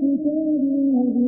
الْكِتَابِ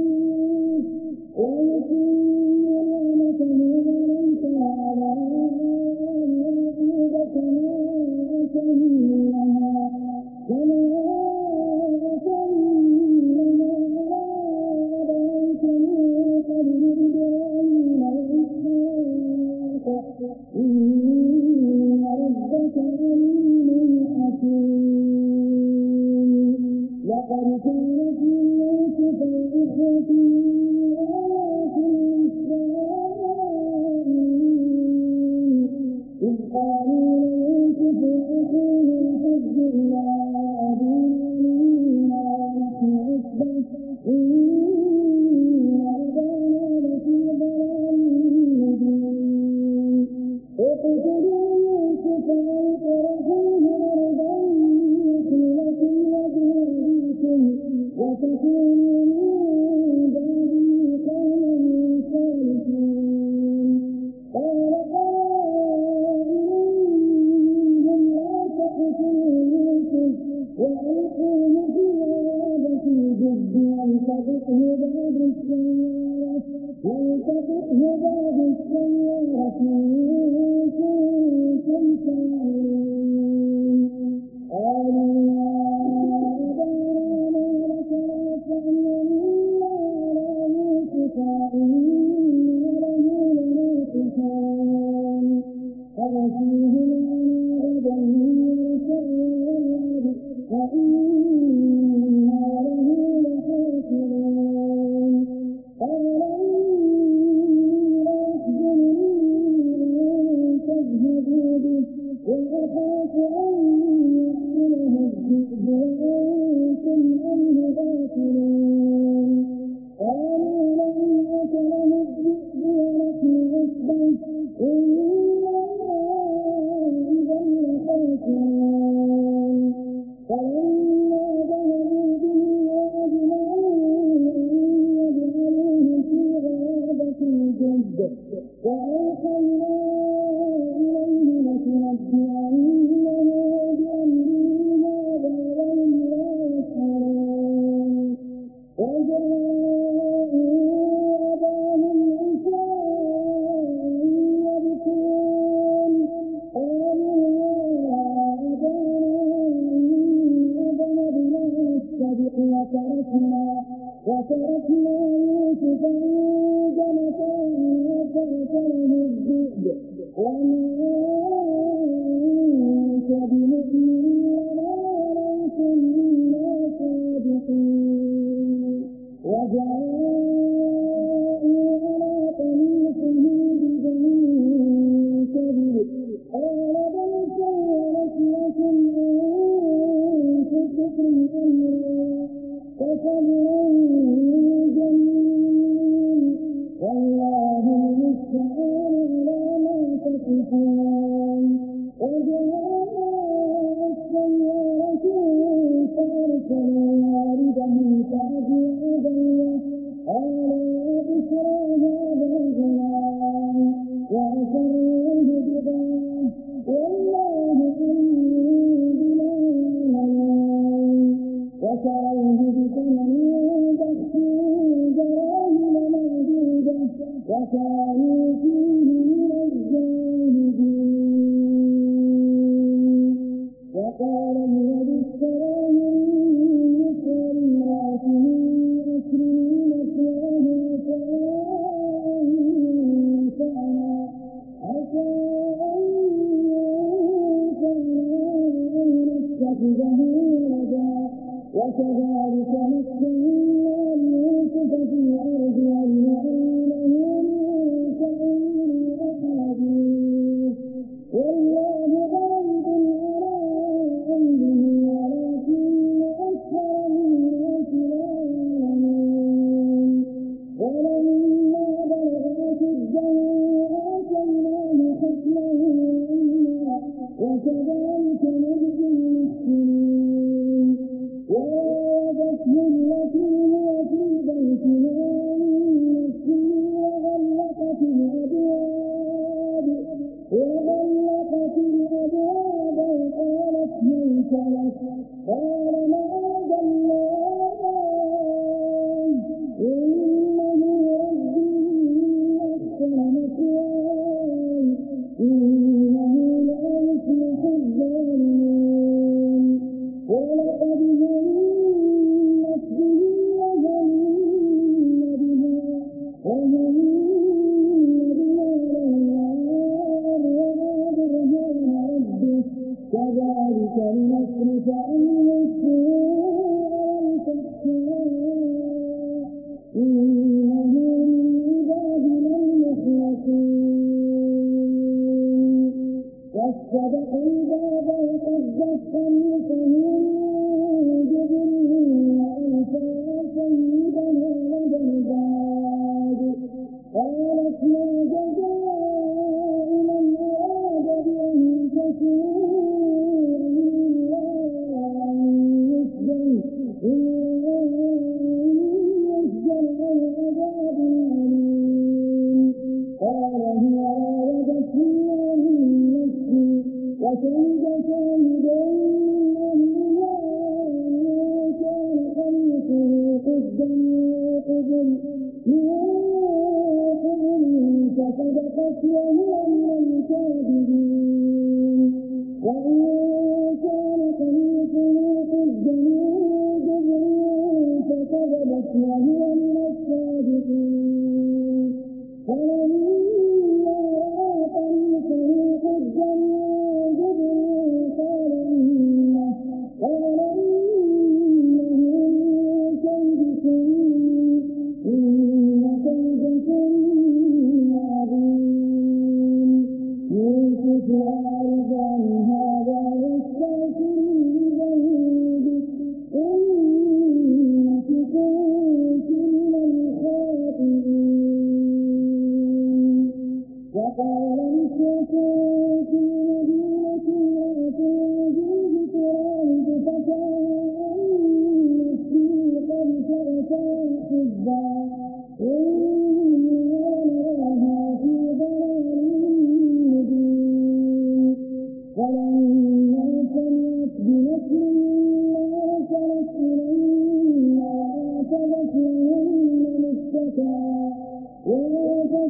you. فاتبع هداه السيارة إن كنتم تعلمون Thank you. كانوا كذلك لنصرف عنه السوء والفحشاء إنه من المخلصين واستبقوا الباب وقدت خمسه Thank you.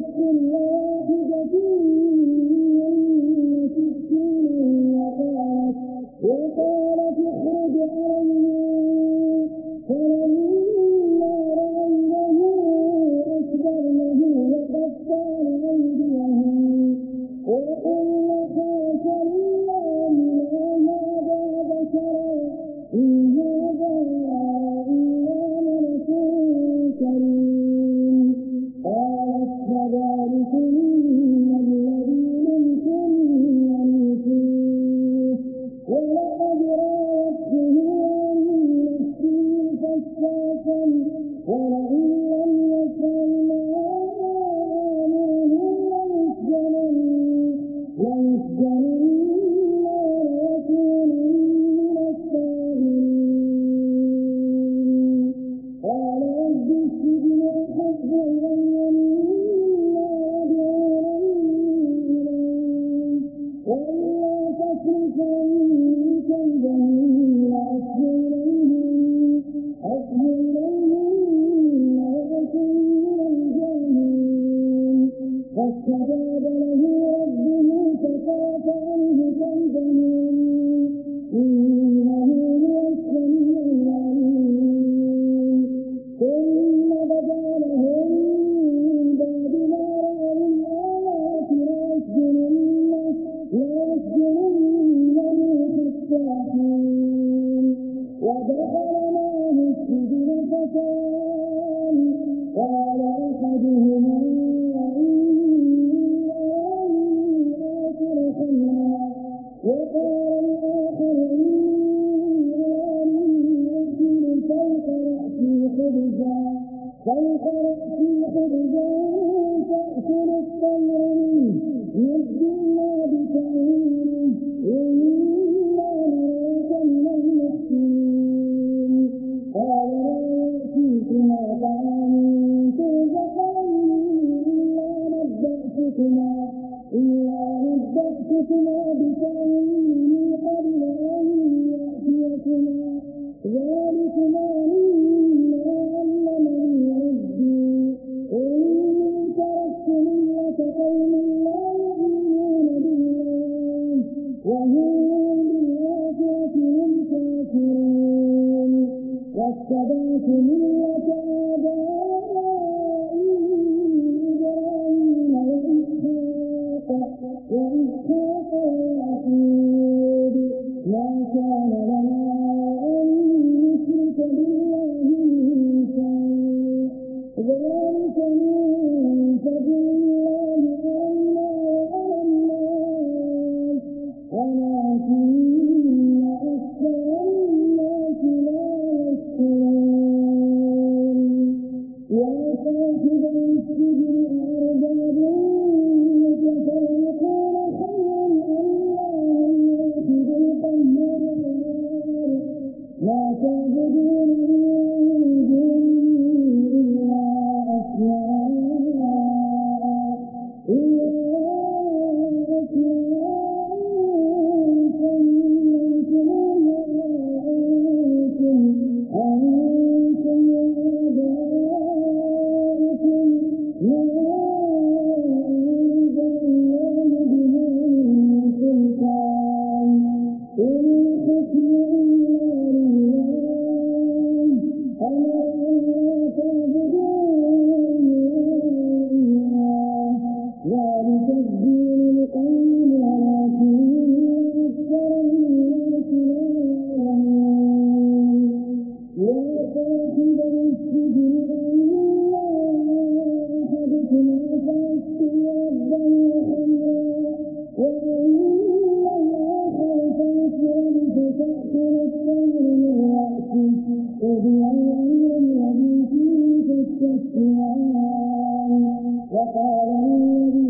الله بكثير 我不会让你离开。ربكما إلا مدتكما بتأويل قبل أن يأتيكما ذلكما مما علمني ربي إني تركت ملة قوم لا يؤمنون بالله وهم بالآخرة هم كافرون واتبعت ملة وقال الذي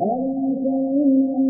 ألا ترون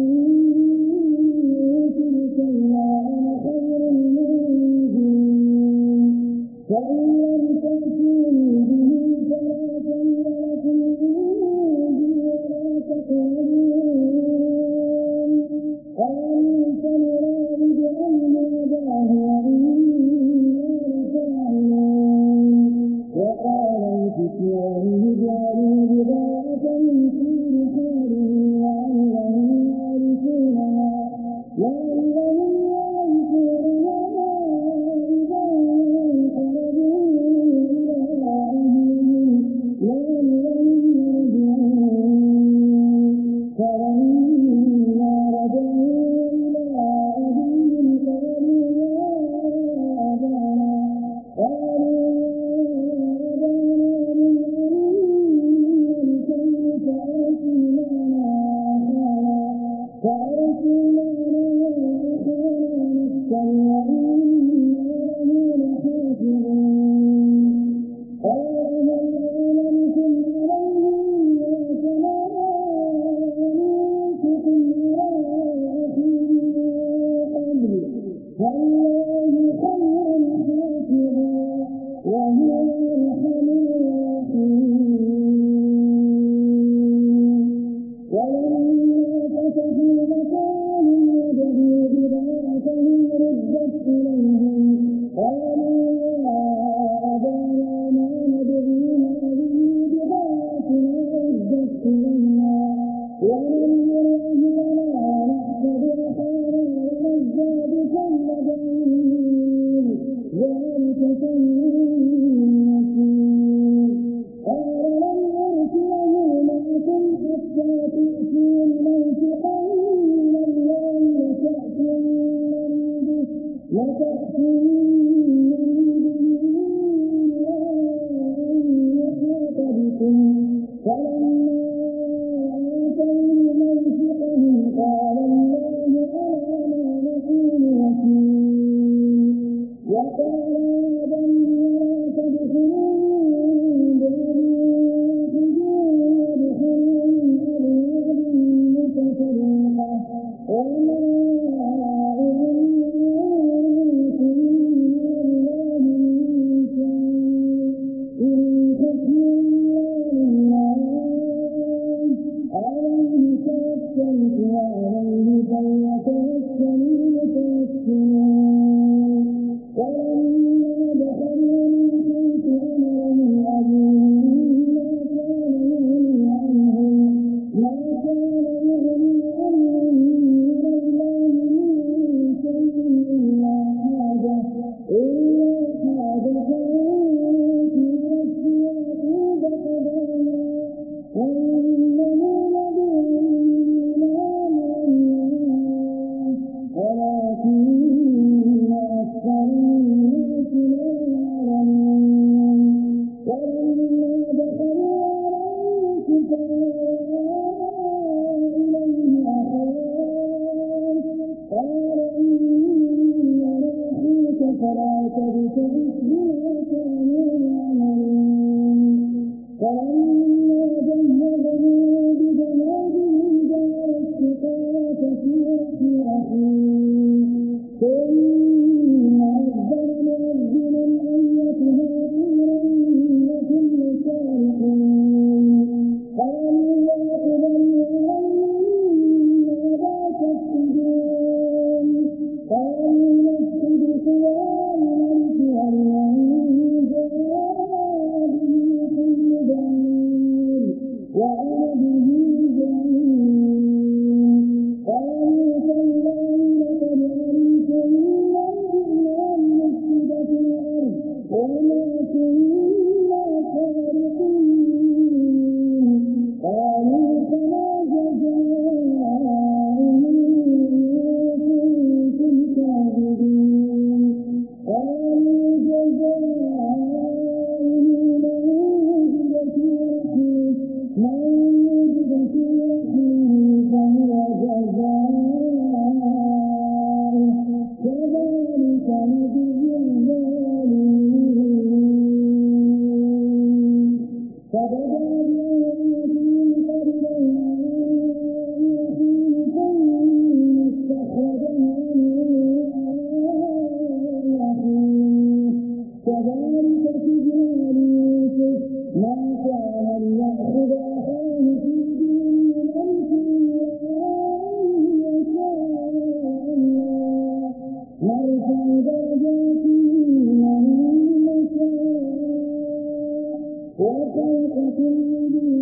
うん。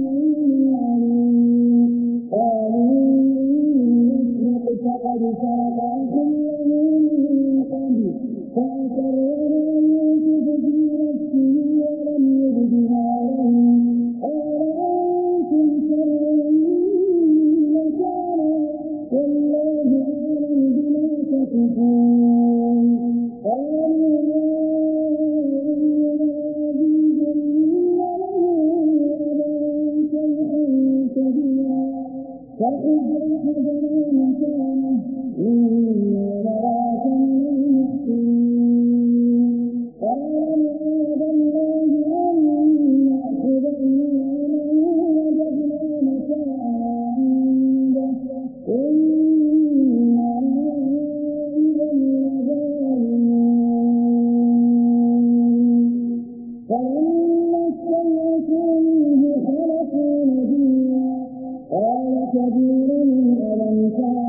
إن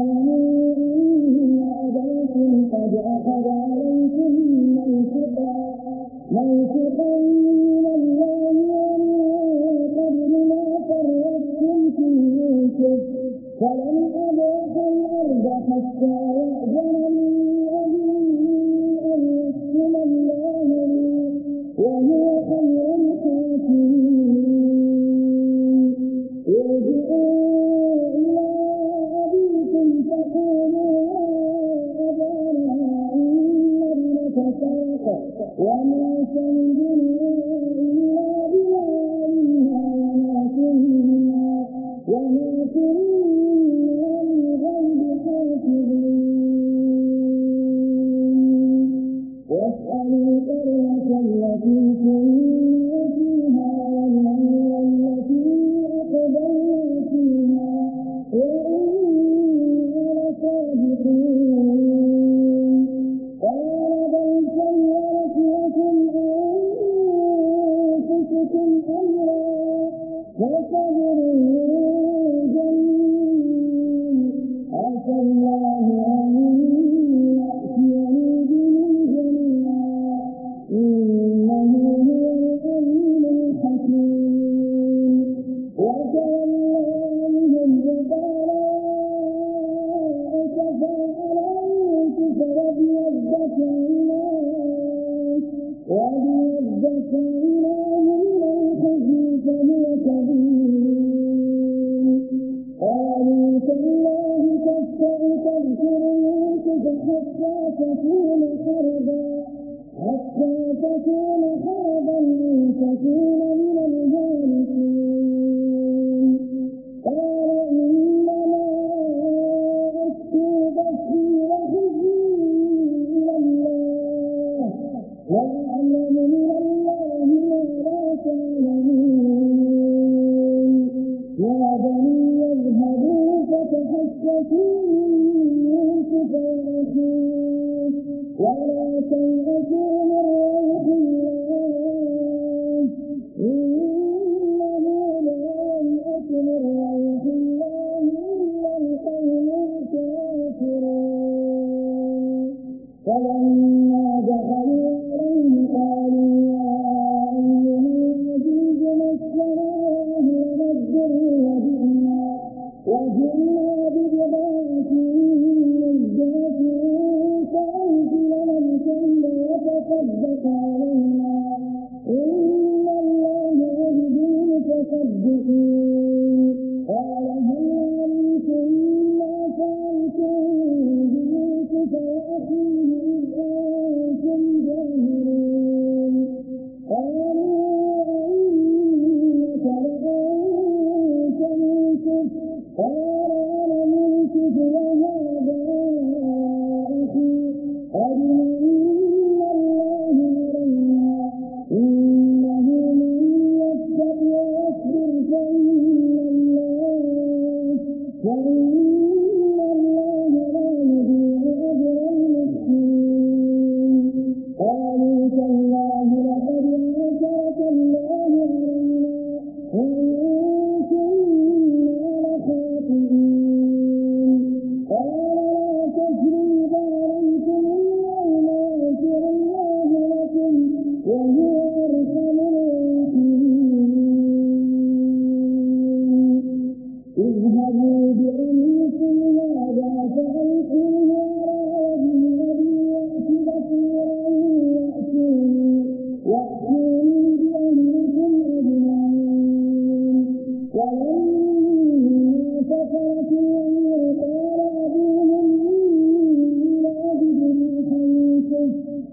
اذهبوا فتحسسوا من يوسف وأخيه ولا تيأسوا Israel.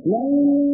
lấy